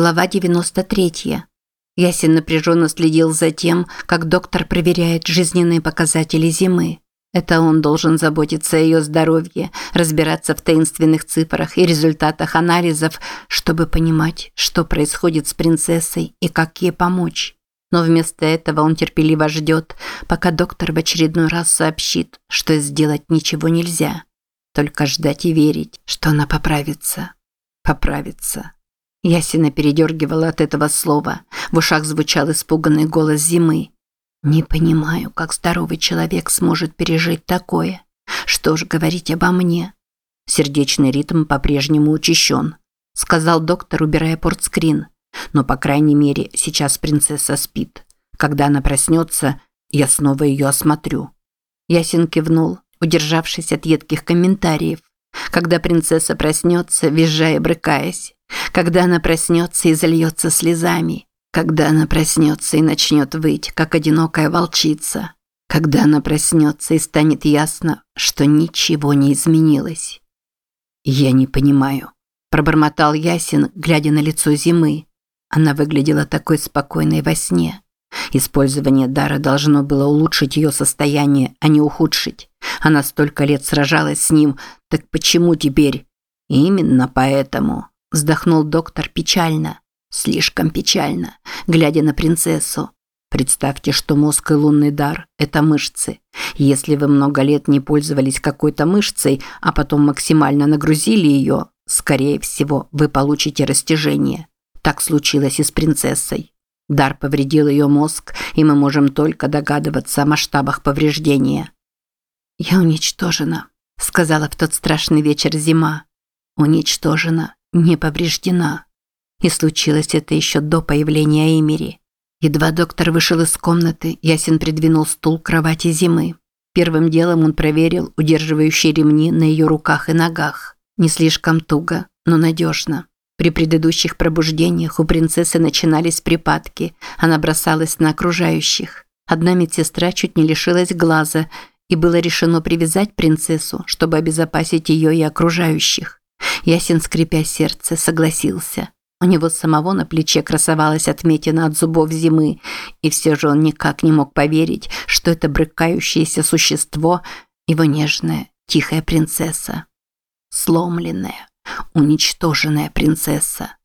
Глава 93. Ясен напряженно следил за тем, как доктор проверяет жизненные показатели зимы. Это он должен заботиться о ее здоровье, разбираться в таинственных цифрах и результатах анализов, чтобы понимать, что происходит с принцессой и как ей помочь. Но вместо этого он терпеливо ждет, пока доктор в очередной раз сообщит, что сделать ничего нельзя. Только ждать и верить, что она поправится. Поправится. Ясина передергивала от этого слова. В ушах звучал испуганный голос зимы. «Не понимаю, как здоровый человек сможет пережить такое. Что ж говорить обо мне?» Сердечный ритм по-прежнему учащен, сказал доктор, убирая портскрин. Но, по крайней мере, сейчас принцесса спит. Когда она проснется, я снова ее осмотрю. Ясин кивнул, удержавшись от едких комментариев. Когда принцесса проснется, визжая и брыкаясь, когда она проснется и зальется слезами. Когда она проснется и начнет выть, как одинокая волчица. Когда она проснется и станет ясно, что ничего не изменилось. «Я не понимаю», – пробормотал Ясин, глядя на лицо зимы. Она выглядела такой спокойной во сне. Использование дара должно было улучшить ее состояние, а не ухудшить. Она столько лет сражалась с ним, так почему теперь? Именно поэтому. Вздохнул доктор печально, слишком печально, глядя на принцессу. Представьте, что мозг и лунный дар – это мышцы. Если вы много лет не пользовались какой-то мышцей, а потом максимально нагрузили ее, скорее всего, вы получите растяжение. Так случилось и с принцессой. Дар повредил ее мозг, и мы можем только догадываться о масштабах повреждения. «Я уничтожена», – сказала в тот страшный вечер зима. «Уничтожена не повреждена. И случилось это еще до появления Эмери. Едва доктор вышел из комнаты, Ясин придвинул стул к кровати зимы. Первым делом он проверил удерживающие ремни на ее руках и ногах. Не слишком туго, но надежно. При предыдущих пробуждениях у принцессы начинались припадки, она бросалась на окружающих. Одна медсестра чуть не лишилась глаза, и было решено привязать принцессу, чтобы обезопасить ее и окружающих. Ясен, скрипя сердце, согласился. У него самого на плече красовалась отметина от зубов зимы, и все же он никак не мог поверить, что это брыкающееся существо – его нежная, тихая принцесса. Сломленная, уничтоженная принцесса.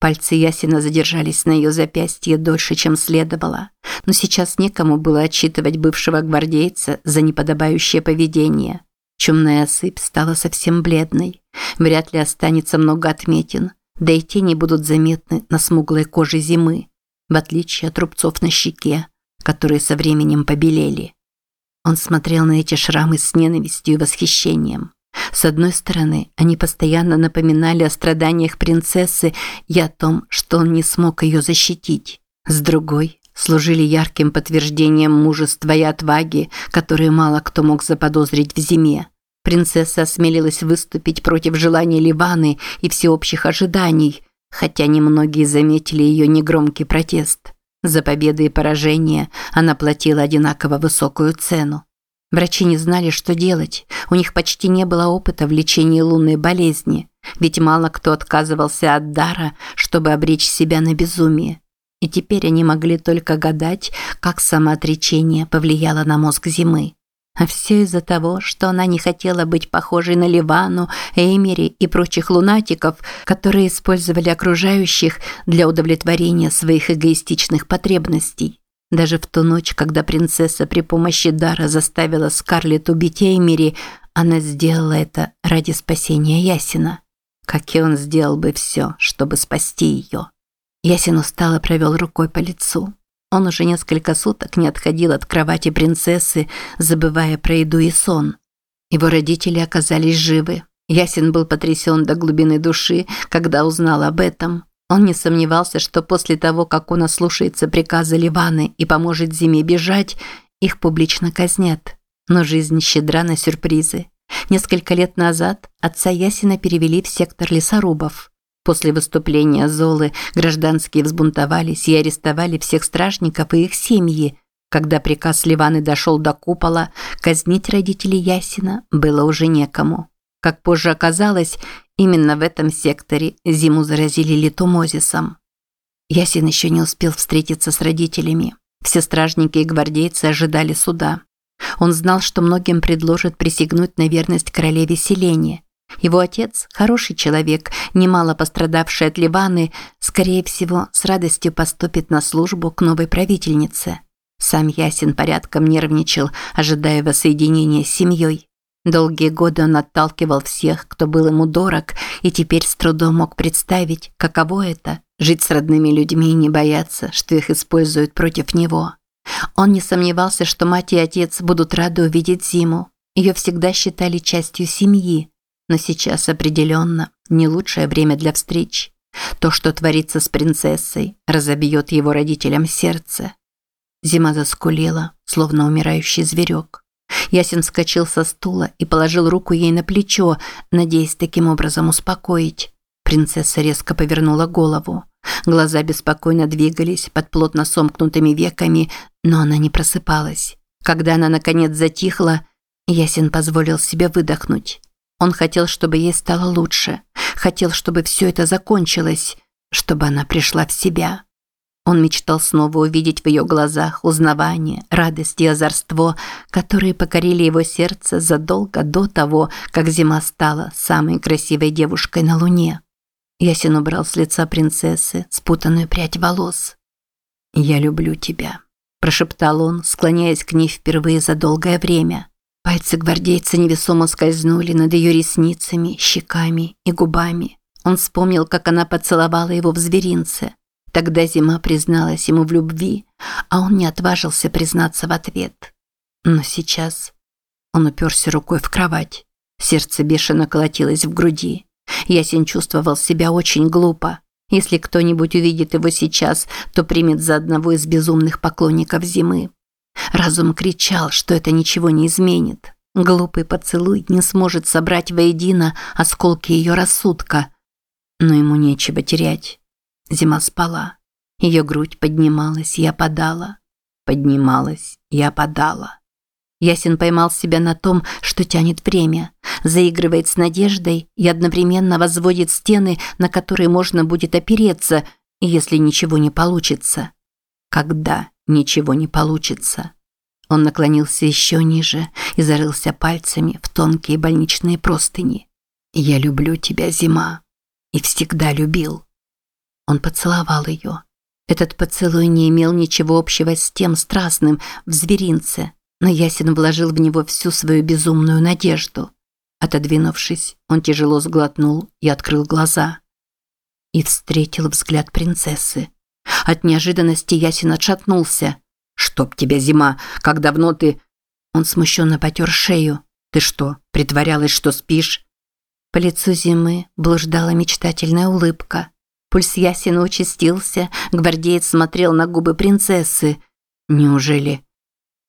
Пальцы Ясина задержались на ее запястье дольше, чем следовало, но сейчас некому было отчитывать бывшего гвардейца за неподобающее поведение – Чумная сыпь стала совсем бледной. Вряд ли останется много отметин, да и тени будут заметны на смуглой коже зимы, в отличие от рубцов на щеке, которые со временем побелели. Он смотрел на эти шрамы с ненавистью и восхищением. С одной стороны, они постоянно напоминали о страданиях принцессы и о том, что он не смог ее защитить. С другой, служили ярким подтверждением мужества и отваги, которые мало кто мог заподозрить в зиме. Принцесса осмелилась выступить против желаний Ливаны и всеобщих ожиданий, хотя немногие заметили ее негромкий протест. За победы и поражения она платила одинаково высокую цену. Врачи не знали, что делать. У них почти не было опыта в лечении лунной болезни, ведь мало кто отказывался от дара, чтобы обречь себя на безумие. И теперь они могли только гадать, как самоотречение повлияло на мозг зимы. А все из-за того, что она не хотела быть похожей на Ливану, Эймери и прочих лунатиков, которые использовали окружающих для удовлетворения своих эгоистичных потребностей. Даже в ту ночь, когда принцесса при помощи дара заставила Скарлетт убить Эймери, она сделала это ради спасения Ясина. Как и он сделал бы все, чтобы спасти ее. Ясин устало провел рукой по лицу. Он уже несколько суток не отходил от кровати принцессы, забывая про еду и сон. Его родители оказались живы. Ясин был потрясен до глубины души, когда узнал об этом. Он не сомневался, что после того, как он ослушается приказа Ливаны и поможет Зиме бежать, их публично казнят. Но жизнь щедра на сюрпризы. Несколько лет назад отца Ясина перевели в сектор лесорубов. После выступления Золы гражданские взбунтовались и арестовали всех стражников и их семьи. Когда приказ Ливаны дошел до купола, казнить родителей Ясина было уже некому. Как позже оказалось, именно в этом секторе Зиму заразили литомозисом. Ясин еще не успел встретиться с родителями. Все стражники и гвардейцы ожидали суда. Он знал, что многим предложат присягнуть на верность королеве Селене. Его отец, хороший человек, немало пострадавший от Ливаны, скорее всего, с радостью поступит на службу к новой правительнице. Сам Ясин порядком нервничал, ожидая воссоединения с семьей. Долгие годы он отталкивал всех, кто был ему дорог, и теперь с трудом мог представить, каково это – жить с родными людьми и не бояться, что их используют против него. Он не сомневался, что мать и отец будут рады увидеть Зиму. Ее всегда считали частью семьи, но сейчас определенно не лучшее время для встреч. То, что творится с принцессой, разобьет его родителям сердце. Зима заскулила, словно умирающий зверек. Ясен вскочил со стула и положил руку ей на плечо, надеясь таким образом успокоить. Принцесса резко повернула голову. Глаза беспокойно двигались под плотно сомкнутыми веками, но она не просыпалась. Когда она наконец затихла, Ясен позволил себе выдохнуть. Он хотел, чтобы ей стало лучше. Хотел, чтобы все это закончилось, чтобы она пришла в себя. Он мечтал снова увидеть в ее глазах узнавание, радость и озорство, которые покорили его сердце задолго до того, как зима стала самой красивой девушкой на Луне. Ясен убрал с лица принцессы спутанную прядь волос. «Я люблю тебя», – прошептал он, склоняясь к ней впервые за долгое время. Пальцы гвардейца невесомо скользнули над ее ресницами, щеками и губами. Он вспомнил, как она поцеловала его в зверинце. Тогда зима призналась ему в любви, а он не отважился признаться в ответ. Но сейчас он уперся рукой в кровать. Сердце бешено колотилось в груди. Ясень чувствовал себя очень глупо. Если кто-нибудь увидит его сейчас, то примет за одного из безумных поклонников зимы. Разум кричал, что это ничего не изменит. Глупый поцелуй не сможет собрать воедино осколки ее рассудка. Но ему нечего терять. Зима спала. Ее грудь поднималась и опадала. Поднималась и опадала. Ясен поймал себя на том, что тянет время, заигрывает с надеждой и одновременно возводит стены, на которые можно будет опереться, если ничего не получится. Когда ничего не получится. Он наклонился еще ниже и зарылся пальцами в тонкие больничные простыни. «Я люблю тебя, зима, и всегда любил». Он поцеловал ее. Этот поцелуй не имел ничего общего с тем страстным в зверинце, но Ясен вложил в него всю свою безумную надежду. Отодвинувшись, он тяжело сглотнул и открыл глаза. И встретил взгляд принцессы. От неожиданности Ясен отшатнулся. «Чтоб тебя, зима! Как давно ты...» Он смущенно потер шею. «Ты что, притворялась, что спишь?» По лицу зимы блуждала мечтательная улыбка. Пульс Ясина участился, гвардеец смотрел на губы принцессы. «Неужели...»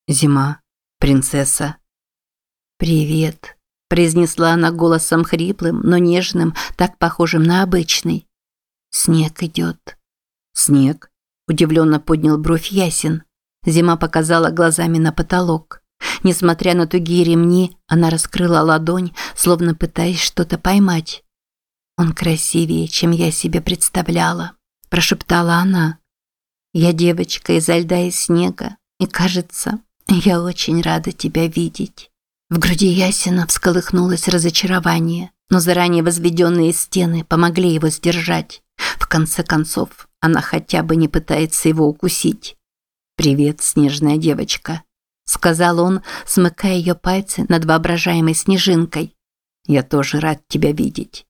«Зима, принцесса». «Привет», – произнесла она голосом хриплым, но нежным, так похожим на обычный. «Снег идет». «Снег?» – удивленно поднял бровь Ясин. Зима показала глазами на потолок. Несмотря на тугие ремни, она раскрыла ладонь, словно пытаясь что-то поймать. «Он красивее, чем я себе представляла», – прошептала она. «Я девочка изо льда и снега, и, кажется, «Я очень рада тебя видеть». В груди Ясина всколыхнулось разочарование, но заранее возведенные стены помогли его сдержать. В конце концов, она хотя бы не пытается его укусить. «Привет, снежная девочка», – сказал он, смыкая ее пальцы над воображаемой снежинкой. «Я тоже рад тебя видеть».